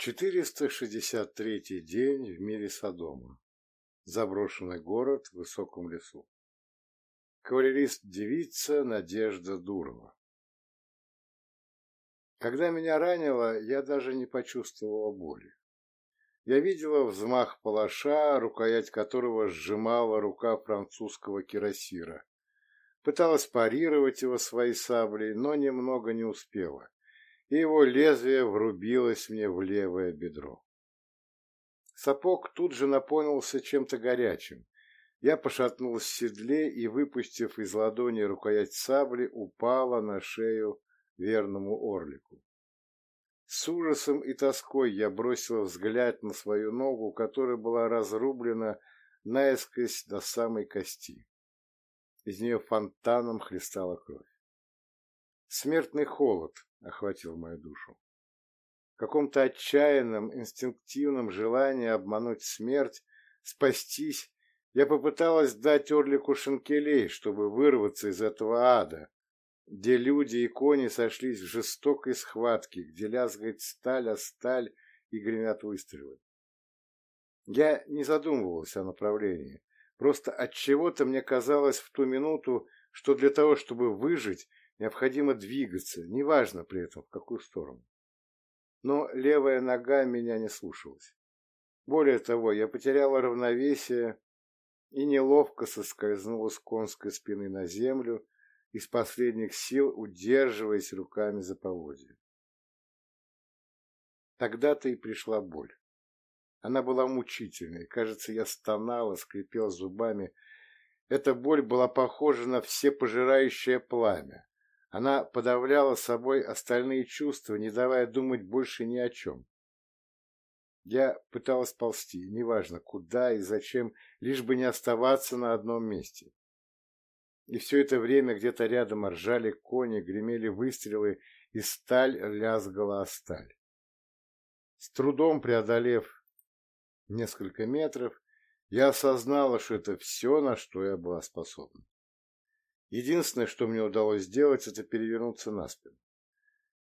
463 день в мире Содома. Заброшенный город в высоком лесу. Кавалерист-девица Надежда Дурова. Когда меня ранило, я даже не почувствовала боли. Я видела взмах палаша, рукоять которого сжимала рука французского кирасира. Пыталась парировать его своей саблей, но немного не успела и его лезвие врубилось мне в левое бедро. Сапог тут же наполнился чем-то горячим. Я пошатнулась в седле и, выпустив из ладони рукоять сабли, упала на шею верному орлику. С ужасом и тоской я бросила взгляд на свою ногу, которая была разрублена наискось до самой кости. Из нее фонтаном хлестала кровь. Смертный холод охватил мою душу. В каком-то отчаянном, инстинктивном желании обмануть смерть, спастись, я попыталась дать Орлику шинкелей, чтобы вырваться из этого ада, где люди и кони сошлись в жестокой схватке, где лязгает сталь о сталь и гремят выстрелы. Я не задумывалась о направлении, просто от чего то мне казалось в ту минуту, что для того, чтобы выжить, Необходимо двигаться, неважно при этом в какую сторону. Но левая нога меня не слушалась. Более того, я потеряла равновесие и неловко соскользнула с конской спины на землю, из последних сил удерживаясь руками за поводья. Тогда-то и пришла боль. Она была мучительной, кажется, я стонала, скрипела зубами. Эта боль была похожа на всепожирающее пламя. Она подавляла собой остальные чувства, не давая думать больше ни о чем. Я пыталась ползти, неважно куда и зачем, лишь бы не оставаться на одном месте. И все это время где-то рядом ржали кони, гремели выстрелы, и сталь лязгала о сталь. С трудом преодолев несколько метров, я осознала, что это все, на что я была способна. Единственное, что мне удалось сделать, это перевернуться на спину.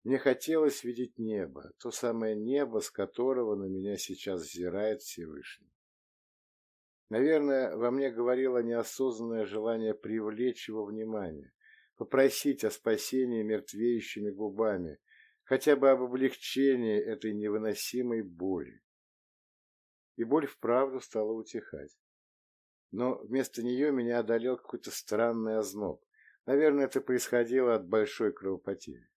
Мне хотелось видеть небо, то самое небо, с которого на меня сейчас взирает Всевышний. Наверное, во мне говорило неосознанное желание привлечь его внимание, попросить о спасении мертвеющими губами, хотя бы об облегчении этой невыносимой боли. И боль вправду стала утихать но вместо нее меня одолел какой-то странный озноб. Наверное, это происходило от большой кровопотери.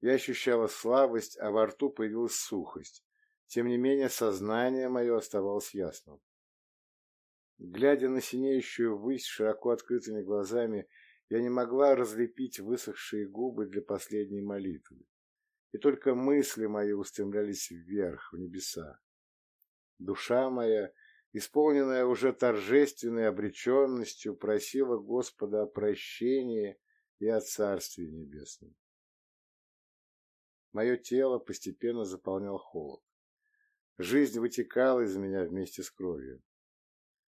Я ощущала слабость, а во рту появилась сухость. Тем не менее, сознание мое оставалось ясным. Глядя на синеющую высь широко открытыми глазами, я не могла разлепить высохшие губы для последней молитвы. И только мысли мои устремлялись вверх, в небеса. Душа моя исполненная уже торжественной обреченностью, просила Господа о прощении и о Царстве Небесном. Мое тело постепенно заполнял холод. Жизнь вытекала из меня вместе с кровью.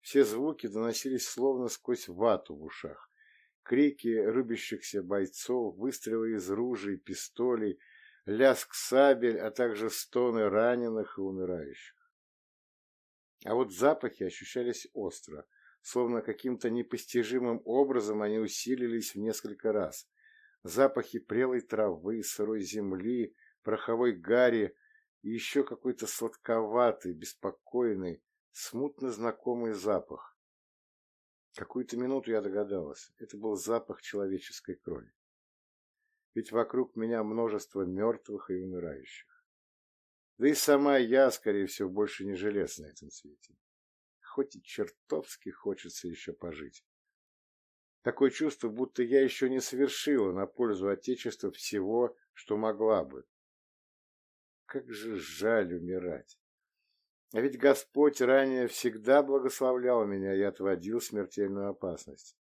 Все звуки доносились словно сквозь вату в ушах. Крики рубящихся бойцов, выстрелы из ружей, пистолей, лязг сабель, а также стоны раненых и умирающих. А вот запахи ощущались остро, словно каким-то непостижимым образом они усилились в несколько раз. Запахи прелой травы, сырой земли, пороховой гари и еще какой-то сладковатый, беспокойный, смутно знакомый запах. Какую-то минуту я догадалась, это был запах человеческой крови. Ведь вокруг меня множество мертвых и умирающих. Да и сама я, скорее всего, больше не желез на этом свете. Хоть и чертовски хочется еще пожить. Такое чувство, будто я еще не совершила на пользу Отечества всего, что могла бы. Как же жаль умирать. А ведь Господь ранее всегда благословлял меня и отводил смертельную опасность.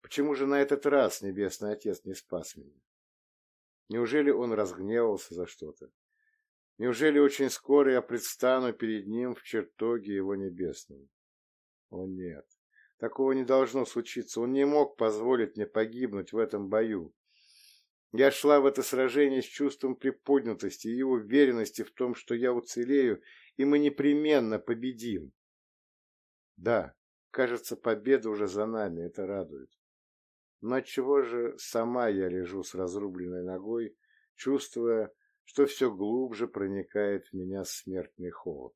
Почему же на этот раз Небесный Отец не спас меня? Неужели он разгневался за что-то? Неужели очень скоро я предстану перед ним в чертоге его небесном? О нет, такого не должно случиться. Он не мог позволить мне погибнуть в этом бою. Я шла в это сражение с чувством приподнятости и уверенности в том, что я уцелею, и мы непременно победим. Да, кажется, победа уже за нами, это радует. Но отчего же сама я лежу с разрубленной ногой, чувствуя, что все глубже проникает в меня смертный холод?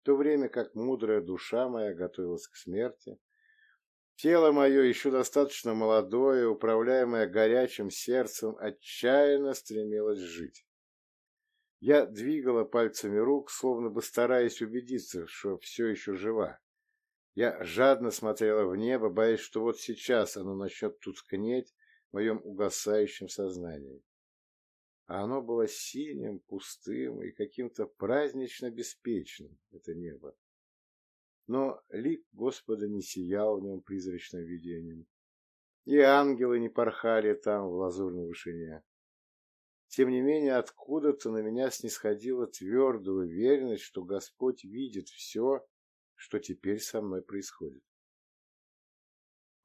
В то время как мудрая душа моя готовилась к смерти, тело мое, еще достаточно молодое, управляемое горячим сердцем, отчаянно стремилось жить. Я двигала пальцами рук, словно бы стараясь убедиться, что все еще жива. Я жадно смотрела в небо, боясь, что вот сейчас оно начнет тускнеть в моем угасающем сознании. А оно было синим, пустым и каким-то празднично беспечным, это небо. Но лик Господа не сиял в нем призрачным видением, и ангелы не порхали там в лазурной вышине. Тем не менее, откуда-то на меня снисходила твердая уверенность, что Господь видит все, что теперь со мной происходит.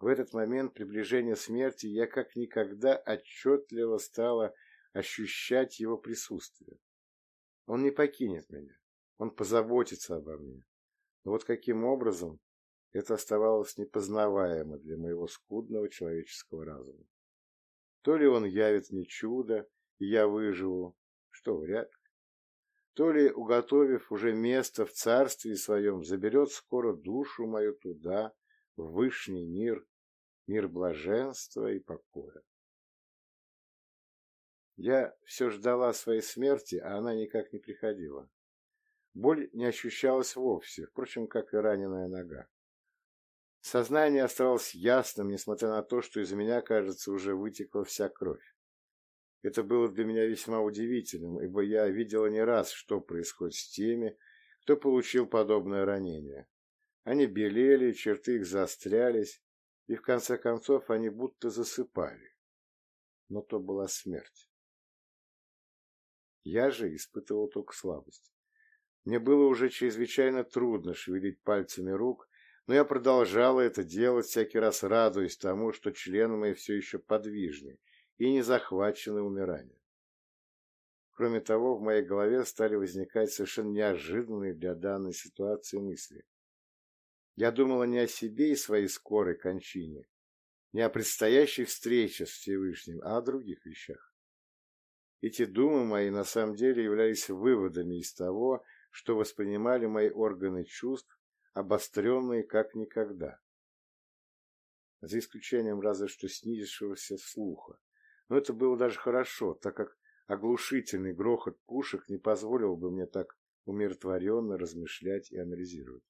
В этот момент приближения смерти я как никогда отчетливо стала ощущать его присутствие. Он не покинет меня, он позаботится обо мне. Но вот каким образом, это оставалось непознаваемо для моего скудного человеческого разума. То ли он явит мне чудо, и я выживу, что вряд ли. То ли, уготовив уже место в царстве своем, заберет скоро душу мою туда, в вышний мир, мир блаженства и покоя. Я все ждала своей смерти, а она никак не приходила. Боль не ощущалась вовсе, впрочем, как и раненая нога. Сознание оставалось ясным, несмотря на то, что из меня, кажется, уже вытекла вся кровь. Это было для меня весьма удивительным, ибо я видела не раз, что происходит с теми, кто получил подобное ранение. Они белели, черты их заострялись, и в конце концов они будто засыпали. Но то была смерть. Я же испытывал только слабость. Мне было уже чрезвычайно трудно шевелить пальцами рук, но я продолжала это делать, всякий раз радуясь тому, что члены мои все еще подвижны и не захвачены умиранием. Кроме того, в моей голове стали возникать совершенно неожиданные для данной ситуации мысли. Я думала не о себе и своей скорой кончине, не о предстоящей встрече с Всевышним, а о других вещах. Эти думы мои на самом деле являлись выводами из того, что воспринимали мои органы чувств, обостренные как никогда. За исключением разве что снизившегося слуха. Но это было даже хорошо, так как оглушительный грохот пушек не позволил бы мне так умиротворенно размышлять и анализировать.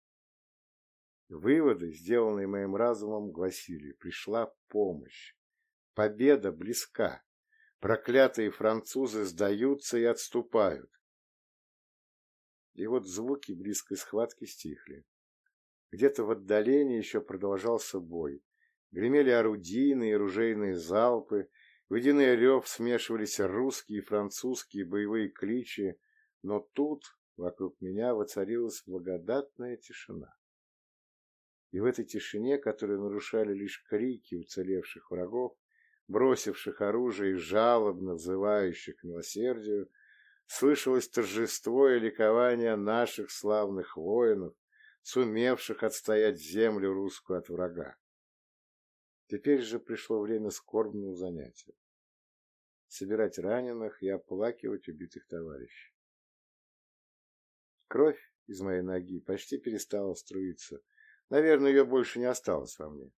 Выводы, сделанные моим разумом, гласили «пришла помощь». Победа близка. Проклятые французы сдаются и отступают. И вот звуки близкой схватки стихли. Где-то в отдалении еще продолжался бой. Гремели орудийные и ружейные залпы, в единый рев смешивались русские и французские боевые кличи, но тут вокруг меня воцарилась благодатная тишина. И в этой тишине, которую нарушали лишь крики уцелевших врагов, бросивших оружие и жалобно взывающих к милосердию, слышалось торжество и ликование наших славных воинов, сумевших отстоять землю русскую от врага. Теперь же пришло время скорбного занятия. Собирать раненых и оплакивать убитых товарищей. Кровь из моей ноги почти перестала струиться. Наверное, ее больше не осталось во мне.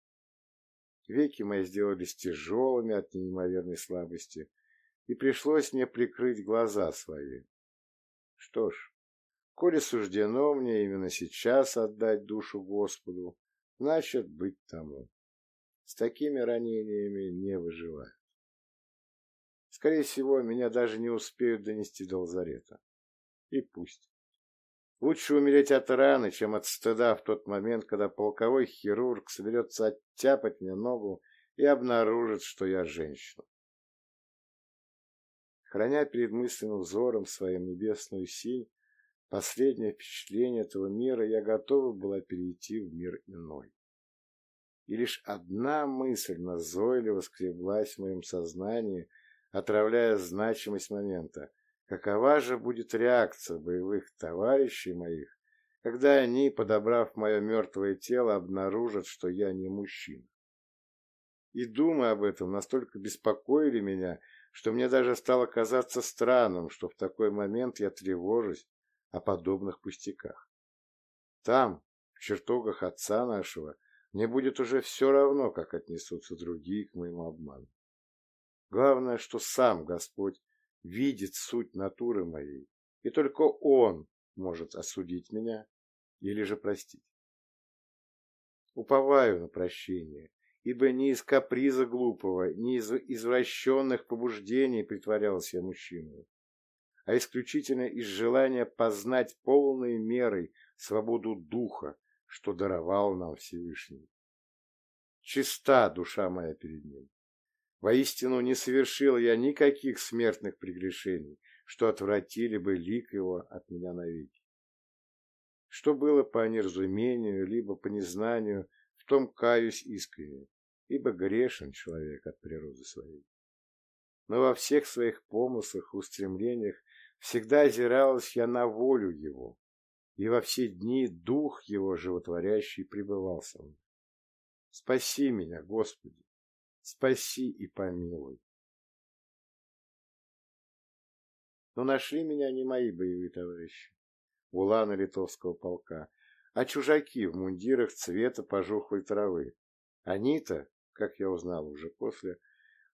Веки мои сделались тяжелыми от неимоверной слабости, и пришлось мне прикрыть глаза свои. Что ж, коли суждено мне именно сейчас отдать душу Господу, значит быть тому. С такими ранениями не выживают. Скорее всего, меня даже не успеют донести до лазарета. И пусть. Лучше умереть от раны, чем от стыда в тот момент, когда полковой хирург соберется оттяпать мне ногу и обнаружит, что я женщина. Храня перед мысленным взором своим небесную синь, последнее впечатление этого мира, я готова была перейти в мир иной. и лишь одна мысль назойливо скреблась в моем сознании, отравляя значимость момента. Какова же будет реакция боевых товарищей моих, когда они, подобрав мое мертвое тело, обнаружат, что я не мужчина? И думы об этом настолько беспокоили меня, что мне даже стало казаться странным, что в такой момент я тревожусь о подобных пустяках. Там, в чертогах отца нашего, мне будет уже все равно, как отнесутся другие к моему обману. Главное, что сам Господь видит суть натуры моей, и только Он может осудить меня или же простить. Уповаю на прощение, ибо не из каприза глупого, не из извращенных побуждений притворялся я мужчиной, а исключительно из желания познать полной мерой свободу духа, что даровал нам Всевышний. Чиста душа моя перед ним. Воистину не совершил я никаких смертных прегрешений, что отвратили бы лик его от меня навеки. Что было по неразумению, либо по незнанию, в том каюсь искренне, ибо грешен человек от природы своей. Но во всех своих помыслах, устремлениях всегда озиралась я на волю его, и во все дни дух его животворящий пребывал со мной. Спаси меня, Господи, спаси и помилуй. Но нашли меня не мои боевые товарищи, уланы литовского полка, а чужаки в мундирах цвета пожухлой травы. Они-то, как я узнал уже после,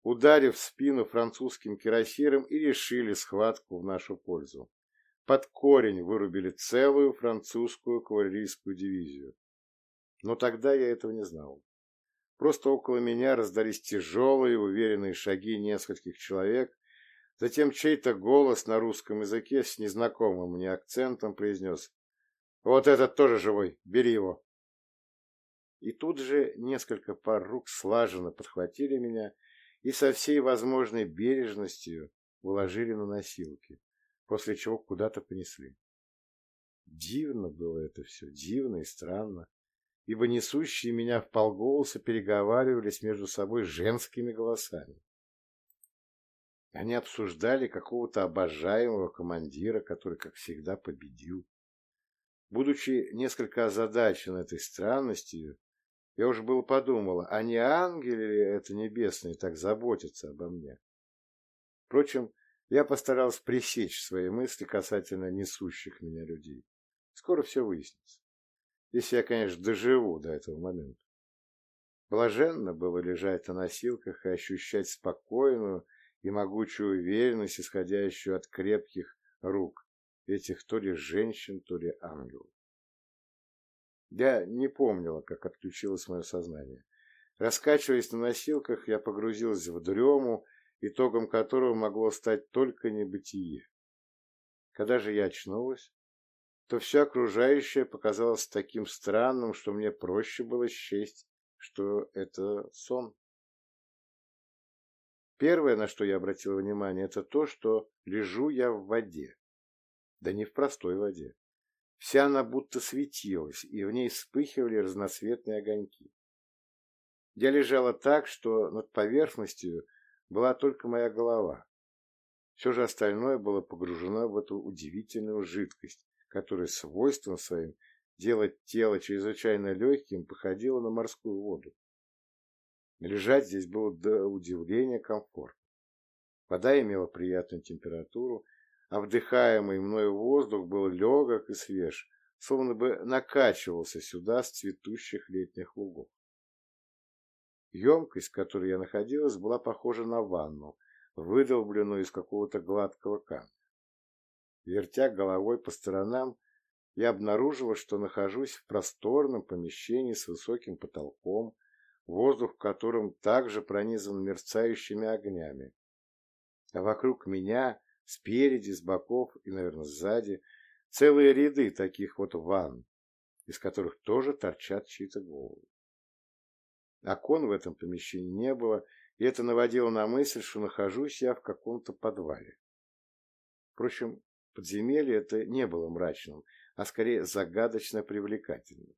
ударив в спину французским кирасиром и решили схватку в нашу пользу под корень вырубили целую французскую кавалерийскую дивизию. Но тогда я этого не знал. Просто около меня раздались тяжелые, уверенные шаги нескольких человек, затем чей-то голос на русском языке с незнакомым мне акцентом произнес «Вот этот тоже живой, бери его». И тут же несколько пар рук слаженно подхватили меня и со всей возможной бережностью уложили на носилки после чего куда-то понесли. Дивно было это все, дивно и странно, ибо несущие меня в полголоса переговаривались между собой женскими голосами. Они обсуждали какого-то обожаемого командира, который, как всегда, победил. Будучи несколько озадачен этой странностью, я уж было подумала, а не ангели ли это небесные так заботятся обо мне? Впрочем, я постарался пресечь свои мысли касательно несущих меня людей. Скоро все выяснится. Если я, конечно, доживу до этого момента. Блаженно было лежать на носилках и ощущать спокойную и могучую уверенность, исходящую от крепких рук этих то ли женщин, то ли ангелов. Я не помнила, как отключилось мое сознание. Раскачиваясь на носилках, я погрузилась в дрему итогом которого могло стать только небытие. Когда же я очнулась, то все окружающее показалось таким странным, что мне проще было счесть, что это сон. Первое, на что я обратил внимание, это то, что лежу я в воде. Да не в простой воде. Вся она будто светилась, и в ней вспыхивали разноцветные огоньки. Я лежала так, что над поверхностью была только моя голова. Все же остальное было погружено в эту удивительную жидкость, которая свойством своим делать тело чрезвычайно легким походило на морскую воду. Лежать здесь было до удивления комфортно. Вода имела приятную температуру, а вдыхаемый мною воздух был легок и свеж, словно бы накачивался сюда с цветущих летних лугов. Емкость, в которой я находилась, была похожа на ванну, выдолбленную из какого-то гладкого камня. Вертя головой по сторонам, я обнаружила, что нахожусь в просторном помещении с высоким потолком, воздух в котором также пронизан мерцающими огнями. А вокруг меня, спереди, с боков и, наверное, сзади, целые ряды таких вот ванн, из которых тоже торчат чьи-то головы. Окон в этом помещении не было, и это наводило на мысль, что нахожусь я в каком-то подвале. Впрочем, подземелье это не было мрачным, а скорее загадочно привлекательным.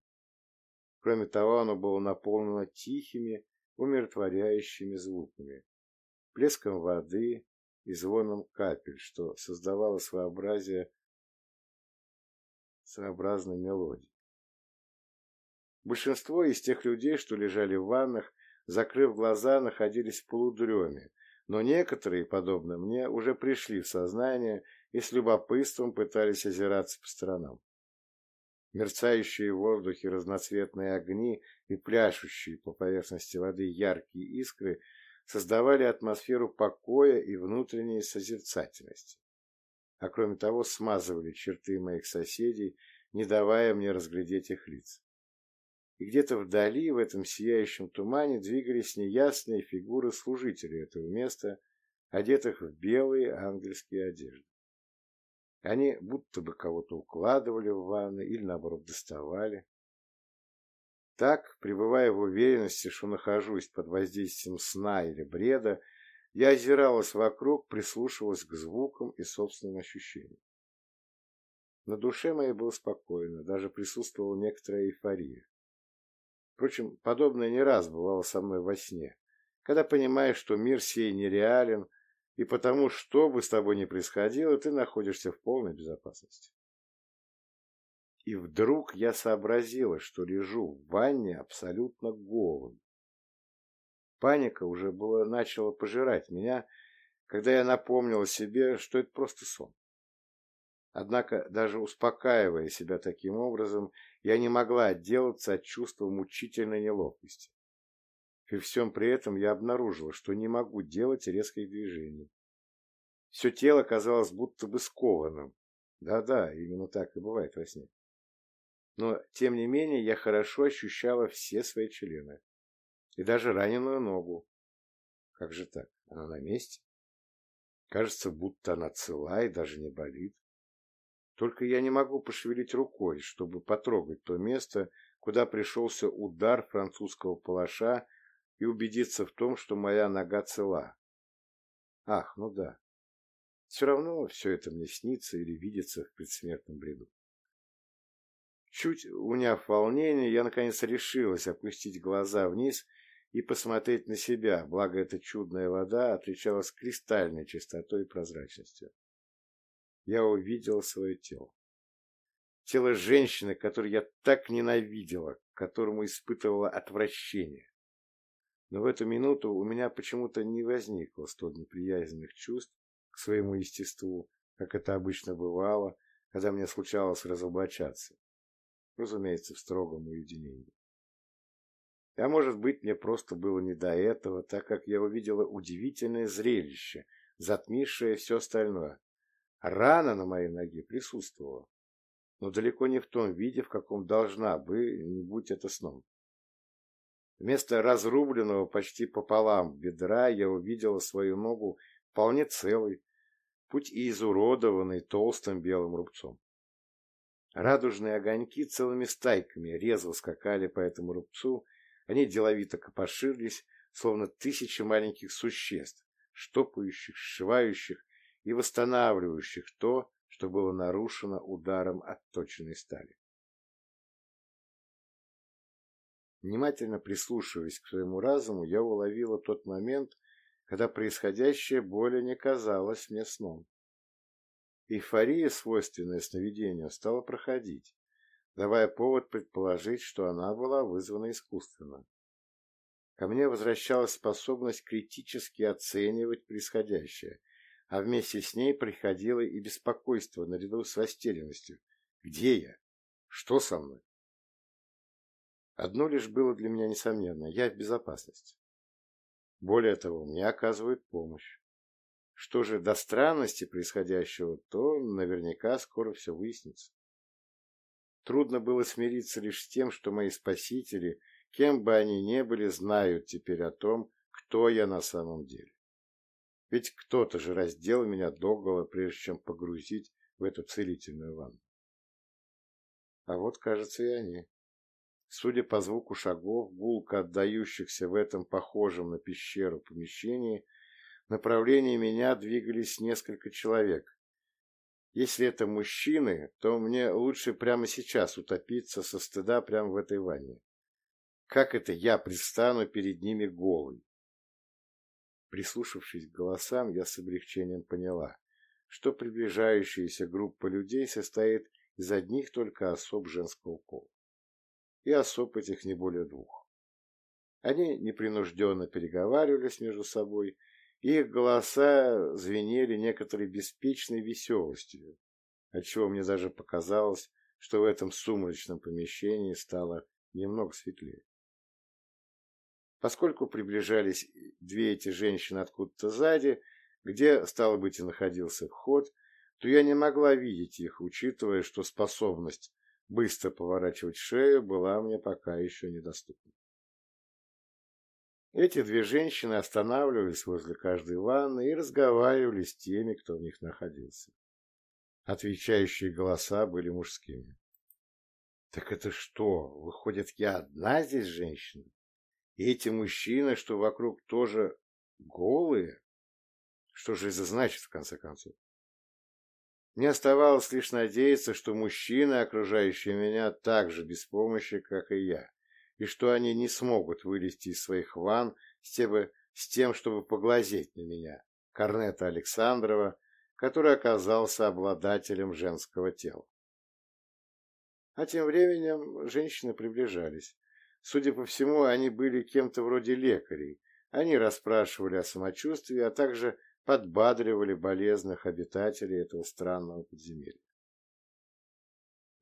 Кроме того, оно было наполнено тихими, умиротворяющими звуками, плеском воды и звоном капель, что создавало своеобразие своеобразной мелодии. Большинство из тех людей, что лежали в ваннах, закрыв глаза, находились в полудреме, но некоторые, подобно мне, уже пришли в сознание и с любопытством пытались озираться по сторонам. Мерцающие в воздухе разноцветные огни и пляшущие по поверхности воды яркие искры создавали атмосферу покоя и внутренней созерцательности. А кроме того, смазывали черты моих соседей, не давая мне разглядеть их лиц и где-то вдали, в этом сияющем тумане, двигались неясные фигуры служителей этого места, одетых в белые ангельские одежды. Они будто бы кого-то укладывали в ванны или, наоборот, доставали. Так, пребывая в уверенности, что нахожусь под воздействием сна или бреда, я озиралась вокруг, прислушивалась к звукам и собственным ощущениям. На душе моей было спокойно, даже присутствовала некоторая эйфория. Впрочем, подобное не раз бывало со мной во сне, когда понимаешь, что мир сей нереален, и потому, что бы с тобой ни происходило, ты находишься в полной безопасности. И вдруг я сообразила, что лежу в ванне абсолютно голым. Паника уже была начала пожирать меня, когда я напомнила себе, что это просто сон. Однако, даже успокаивая себя таким образом, я не могла отделаться от чувства мучительной неловкости. При всем при этом я обнаружила, что не могу делать резких движений. Все тело казалось будто бы скованным. Да-да, именно так и бывает во сне. Но, тем не менее, я хорошо ощущала все свои члены. И даже раненую ногу. Как же так? Она на месте? Кажется, будто она цела и даже не болит. Только я не могу пошевелить рукой, чтобы потрогать то место, куда пришелся удар французского палаша и убедиться в том, что моя нога цела. Ах, ну да. Все равно все это мне снится или видится в предсмертном бреду. Чуть уняв волнение, я наконец решилась опустить глаза вниз и посмотреть на себя, благо эта чудная вода отличалась кристальной чистотой и прозрачностью я увидел свое тело. Тело женщины, которую я так ненавидела, к которому испытывала отвращение. Но в эту минуту у меня почему-то не возникло столь неприязненных чувств к своему естеству, как это обычно бывало, когда мне случалось разоблачаться. Разумеется, в строгом уединении. А может быть, мне просто было не до этого, так как я увидела удивительное зрелище, затмившее все остальное. Рана на моей ноге присутствовала, но далеко не в том виде, в каком должна бы, не будь это сном. Вместо разрубленного почти пополам бедра я увидела свою ногу вполне целой, путь и изуродованный толстым белым рубцом. Радужные огоньки целыми стайками резво скакали по этому рубцу, они деловито копошились, словно тысячи маленьких существ, штопающих, сшивающих и восстанавливающих то, что было нарушено ударом отточенной стали. Внимательно прислушиваясь к своему разуму, я уловила тот момент, когда происходящее более не казалось мне сном. Эйфория, свойственная сновидению, стала проходить, давая повод предположить, что она была вызвана искусственно. Ко мне возвращалась способность критически оценивать происходящее а вместе с ней приходило и беспокойство наряду с растерянностью. Где я? Что со мной? Одно лишь было для меня несомненно. Я в безопасности. Более того, мне оказывают помощь. Что же до странности происходящего, то наверняка скоро все выяснится. Трудно было смириться лишь с тем, что мои спасители, кем бы они ни были, знают теперь о том, кто я на самом деле. Ведь кто-то же раздел меня догола, прежде чем погрузить в эту целительную ванну. А вот, кажется, и они. Судя по звуку шагов, гулко отдающихся в этом похожем на пещеру помещении, в направлении меня двигались несколько человек. Если это мужчины, то мне лучше прямо сейчас утопиться со стыда прямо в этой ванне. Как это я предстану перед ними голый? Прислушавшись к голосам, я с облегчением поняла, что приближающаяся группа людей состоит из одних только особ женского пола. И особ этих не более двух. Они непринужденно переговаривались между собой, их голоса звенели некоторой беспечной веселостью, отчего мне даже показалось, что в этом сумрачном помещении стало немного светлее. Поскольку приближались две эти женщины откуда-то сзади, где, стало быть, и находился вход, то я не могла видеть их, учитывая, что способность быстро поворачивать шею была мне пока еще недоступна. Эти две женщины останавливались возле каждой ванны и разговаривали с теми, кто в них находился. Отвечающие голоса были мужскими. — Так это что, выходит, я одна здесь женщина? И эти мужчины, что вокруг, тоже голые? Что же это значит, в конце концов? Мне оставалось лишь надеяться, что мужчины, окружающие меня, так же беспомощны, как и я, и что они не смогут вылезти из своих ванн с тем чтобы поглазеть на меня, Корнета Александрова, который оказался обладателем женского тела. А тем временем женщины приближались. Судя по всему, они были кем-то вроде лекарей. Они расспрашивали о самочувствии, а также подбадривали болезных обитателей этого странного подземелья.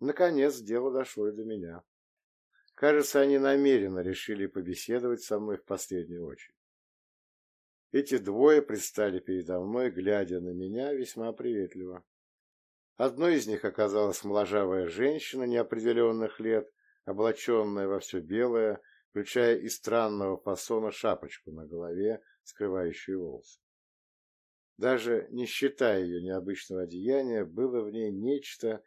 Наконец, дело дошло и до меня. Кажется, они намеренно решили побеседовать со мной в последнюю очередь. Эти двое предстали передо мной, глядя на меня весьма приветливо. Одной из них оказалась моложавая женщина неопределенных лет, облаченная во все белое, включая и странного фасона шапочку на голове, скрывающую волосы. Даже не считая ее необычного одеяния, было в ней нечто,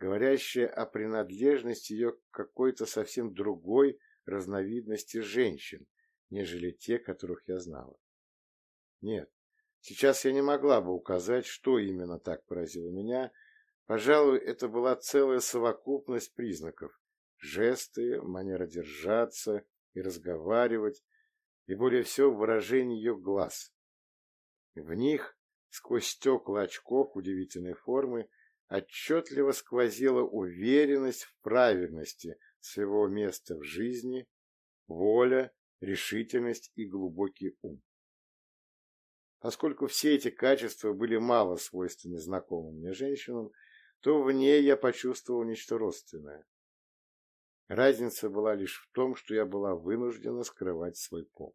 говорящее о принадлежности ее к какой-то совсем другой разновидности женщин, нежели те, которых я знала. Нет, сейчас я не могла бы указать, что именно так поразило меня. Пожалуй, это была целая совокупность признаков, жесты, манера держаться и разговаривать, и более всего выражение ее глаз. В них, сквозь стекла очков удивительной формы, отчетливо сквозила уверенность в правильности своего места в жизни, воля, решительность и глубокий ум. Поскольку все эти качества были мало свойственны знакомым мне женщинам, то в ней я почувствовал нечто родственное. Разница была лишь в том, что я была вынуждена скрывать свой пол.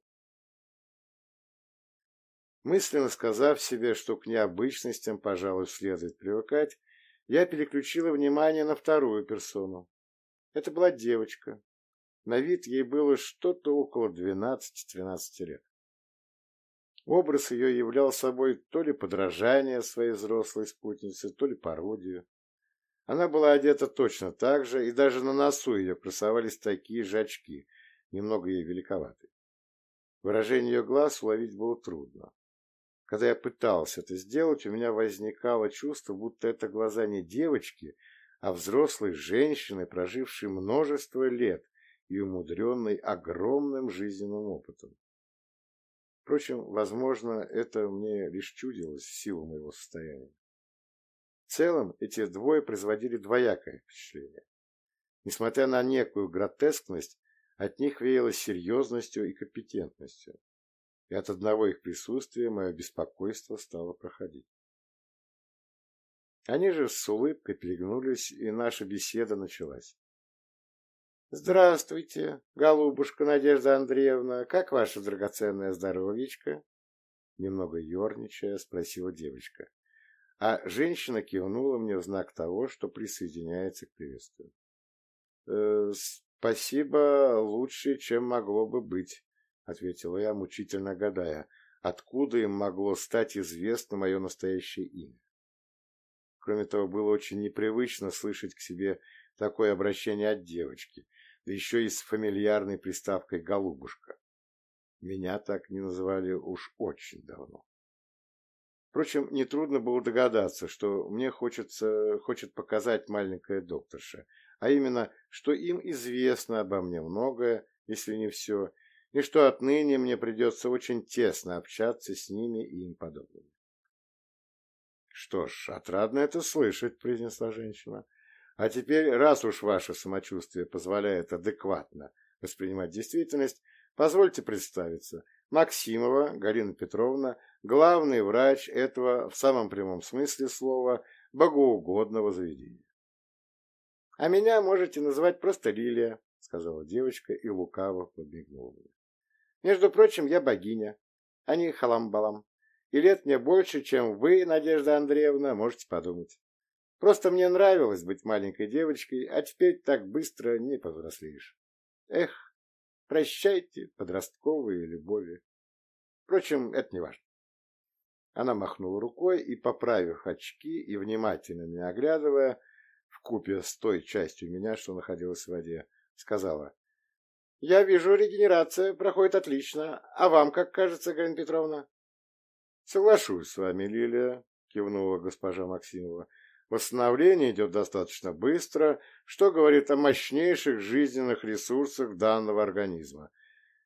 Мысленно сказав себе, что к необычностям, пожалуй, следует привыкать, я переключила внимание на вторую персону. Это была девочка. На вид ей было что-то около 12-13 лет. Образ ее являл собой то ли подражание своей взрослой спутнице, то ли пародию. Она была одета точно так же, и даже на носу ее красовались такие же очки, немного ей великоваты. Выражение ее глаз уловить было трудно. Когда я пытался это сделать, у меня возникало чувство, будто это глаза не девочки, а взрослой женщины, прожившей множество лет и умудренной огромным жизненным опытом. Впрочем, возможно, это мне лишь чудилось в силу моего состояния. В целом, эти двое производили двоякое впечатление. Несмотря на некую гротескность, от них веяло серьезностью и компетентностью. И от одного их присутствия мое беспокойство стало проходить. Они же с улыбкой перегнулись, и наша беседа началась. «Здравствуйте, голубушка Надежда Андреевна. Как ваше драгоценное здоровьечко?» Немного ерничая, спросила девочка. А женщина кивнула мне в знак того, что присоединяется к приветствию. «Э, «Спасибо, лучше, чем могло бы быть», — ответила я, мучительно гадая, откуда им могло стать известно мое настоящее имя. Кроме того, было очень непривычно слышать к себе такое обращение от девочки — да еще и с фамильярной приставкой «голубушка». Меня так не называли уж очень давно. Впрочем, нетрудно было догадаться, что мне хочется, хочет показать маленькая докторша, а именно, что им известно обо мне многое, если не все, и что отныне мне придется очень тесно общаться с ними и им подобными. «Что ж, отрадно это слышать», — произнесла женщина. «А теперь, раз уж ваше самочувствие позволяет адекватно воспринимать действительность, позвольте представиться. Максимова Галина Петровна, главный врач этого, в самом прямом смысле слова, богоугодного заведения. «А меня можете называть просто Лилия», — сказала девочка и лукаво подмигнула. «Между прочим, я богиня, а не халам-балам. И лет мне больше, чем вы, Надежда Андреевна, можете подумать. Просто мне нравилось быть маленькой девочкой, а теперь так быстро не повзрослеешь. Эх, прощайте подростковые любови. Впрочем, это не важно. Она махнула рукой и, поправив очки и внимательно меня оглядывая, в купе с той частью меня, что находилась в воде, сказала. — Я вижу, регенерация проходит отлично. А вам как кажется, Галина Петровна? — Соглашусь с вами, Лилия, — кивнула госпожа Максимова. Восстановление идет достаточно быстро, что говорит о мощнейших жизненных ресурсах данного организма,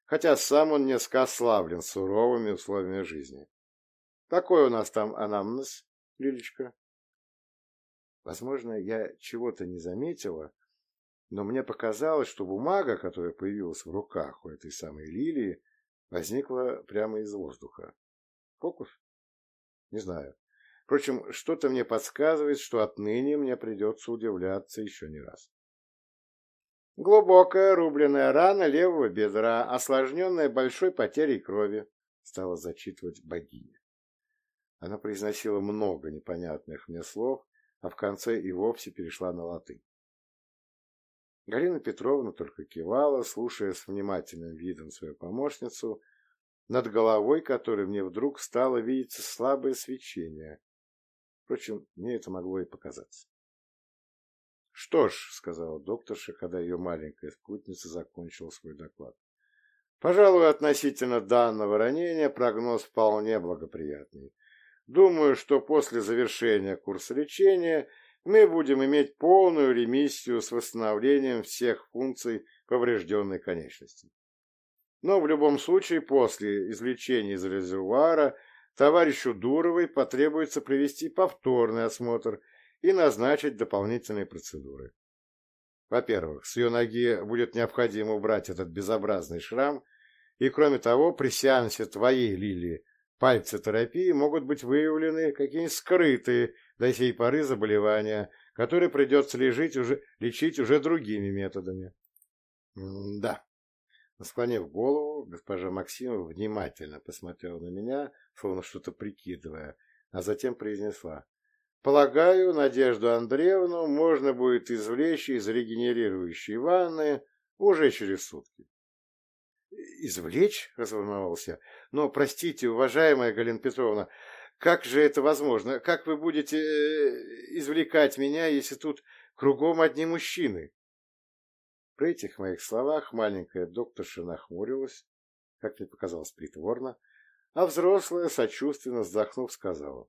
хотя сам он несколько ослаблен суровыми условиями жизни. Какой у нас там анамнез, Лилечка? Возможно, я чего-то не заметила, но мне показалось, что бумага, которая появилась в руках у этой самой лилии, возникла прямо из воздуха. Фокус? Не знаю. Впрочем, что-то мне подсказывает, что отныне мне придется удивляться еще не раз. Глубокая рубленная рана левого бедра, осложненная большой потерей крови, стала зачитывать богиня. Она произносила много непонятных мне слов, а в конце и вовсе перешла на латынь. Галина Петровна только кивала, слушая с внимательным видом свою помощницу, над головой которой мне вдруг стало видеться слабое свечение. Впрочем, мне это могло и показаться. — Что ж, — сказала докторша, когда ее маленькая спутница закончила свой доклад, — пожалуй, относительно данного ранения прогноз вполне благоприятный. Думаю, что после завершения курса лечения мы будем иметь полную ремиссию с восстановлением всех функций поврежденной конечности. Но в любом случае после извлечения из резервуара товарищу Дуровой потребуется провести повторный осмотр и назначить дополнительные процедуры. Во-первых, с ее ноги будет необходимо убрать этот безобразный шрам, и, кроме того, при сеансе твоей лилии пальцетерапии могут быть выявлены какие-нибудь скрытые до сей поры заболевания, которые придется лечить уже, лечить уже другими методами. Да. Склонив голову, госпожа Максимова внимательно посмотрела на меня, словно что-то прикидывая, а затем произнесла. Полагаю, Надежду Андреевну можно будет извлечь из регенерирующей ванны уже через сутки. «Извлечь?» — разволновался. «Но, простите, уважаемая Галина Петровна, как же это возможно? Как вы будете э, извлекать меня, если тут кругом одни мужчины?» При этих моих словах маленькая докторша нахмурилась, как мне показалось притворно, а взрослая, сочувственно вздохнув, сказала.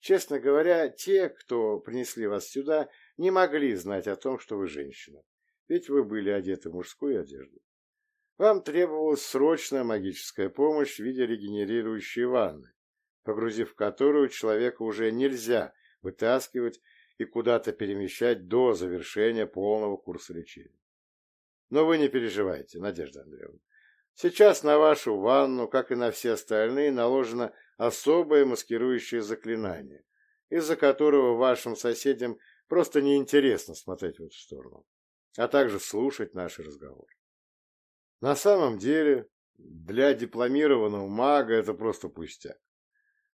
«Честно говоря, те, кто принесли вас сюда, не могли знать о том, что вы женщина, ведь вы были одеты в мужскую одежду. Вам требовалась срочная магическая помощь в виде регенерирующей ванны, погрузив которую человека уже нельзя вытаскивать и куда-то перемещать до завершения полного курса лечения. Но вы не переживайте, Надежда Андреевна. Сейчас на вашу ванну, как и на все остальные, наложено особое маскирующее заклинание, из-за которого вашим соседям просто неинтересно смотреть в эту сторону, а также слушать наши разговоры. На самом деле, для дипломированного мага это просто пустяк.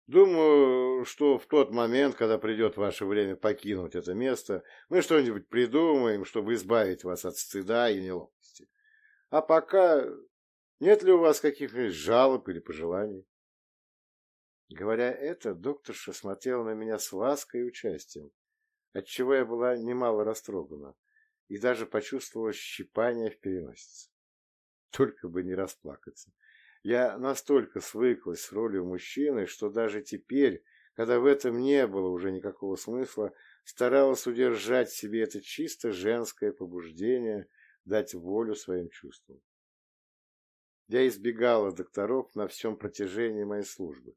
Думаю, что в тот момент, когда придет ваше время покинуть это место, мы что-нибудь придумаем, чтобы избавить вас от стыда и неловкости. А пока нет ли у вас каких-нибудь жалоб или пожеланий? Говоря это, докторша смотрела на меня с лаской и участием, отчего я была немало растрогана и даже почувствовала щипание в переносице. Только бы не расплакаться. Я настолько свыклась с ролью мужчины, что даже теперь, когда в этом не было уже никакого смысла, старалась удержать в себе это чисто женское побуждение, дать волю своим чувствам. Я избегала докторов на всем протяжении моей службы.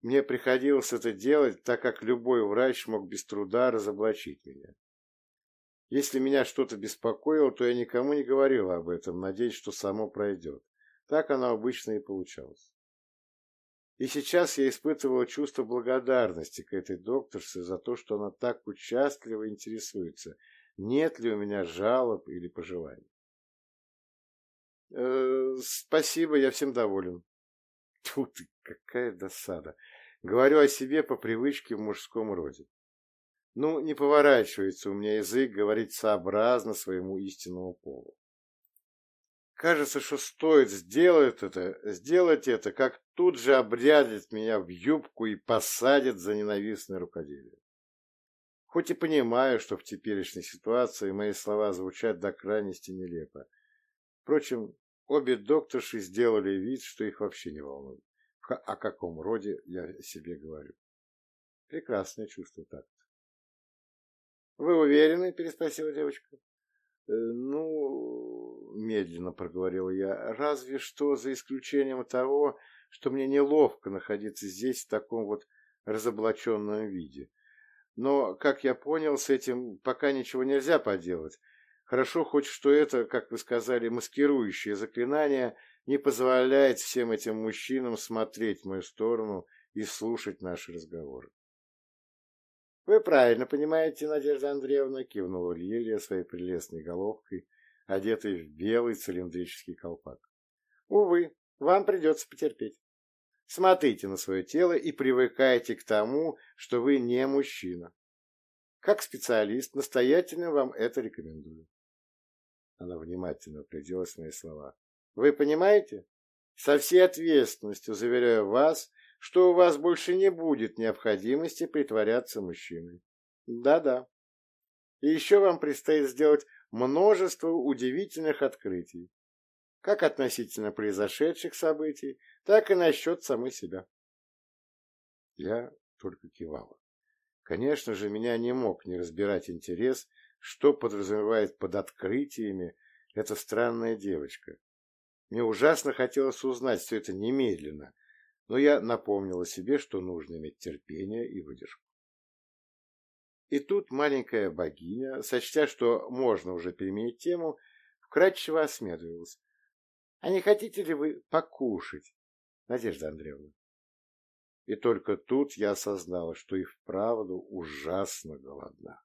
Мне приходилось это делать, так как любой врач мог без труда разоблачить меня. Если меня что-то беспокоило, то я никому не говорила об этом, надеясь, что само пройдет. Так оно обычно и получалось. И сейчас я испытывала чувство благодарности к этой докторше за то, что она так участливо интересуется, нет ли у меня жалоб или пожеланий. «Э, «Спасибо, я всем доволен». Тьфу ты, какая досада. Говорю о себе по привычке в мужском роде. Ну, не поворачивается у меня язык говорить сообразно своему истинному полу. Кажется, что стоит сделать это, сделать это, как тут же обрядит меня в юбку и посадит за ненавистное рукоделие. Хоть и понимаю, что в теперешней ситуации мои слова звучат до крайности нелепо. Впрочем, обе докторши сделали вид, что их вообще не волнует. О каком роде я себе говорю. Прекрасное чувство такта. «Вы уверены?» – переспросила девочка. «Э, «Ну...» – медленно проговорил я. «Разве что за исключением того, что мне неловко находиться здесь в таком вот разоблаченном виде. Но, как я понял, с этим пока ничего нельзя поделать. Хорошо хоть, что это, как вы сказали, маскирующее заклинание не позволяет всем этим мужчинам смотреть в мою сторону и слушать наши разговоры. Вы правильно понимаете, Надежда Андреевна, кивнула Лилия своей прелестной головкой, одетой в белый цилиндрический колпак. Увы, вам придется потерпеть. Смотрите на свое тело и привыкайте к тому, что вы не мужчина. Как специалист, настоятельно вам это рекомендую. Она внимательно приделась мои слова. Вы понимаете? Со всей ответственностью заверяю вас, что у вас больше не будет необходимости притворяться мужчиной. Да-да. И еще вам предстоит сделать множество удивительных открытий, как относительно произошедших событий, так и насчет самой себя. Я только кивала. Конечно же, меня не мог не разбирать интерес, что подразумевает под открытиями эта странная девочка. Мне ужасно хотелось узнать все это немедленно, но я напомнила себе, что нужно иметь терпение и выдержку. И тут маленькая богиня, сочтя, что можно уже переменить тему, вкратчиво осмедривалась. — А не хотите ли вы покушать, Надежда Андреевна? И только тут я осознала, что и вправду ужасно голодна.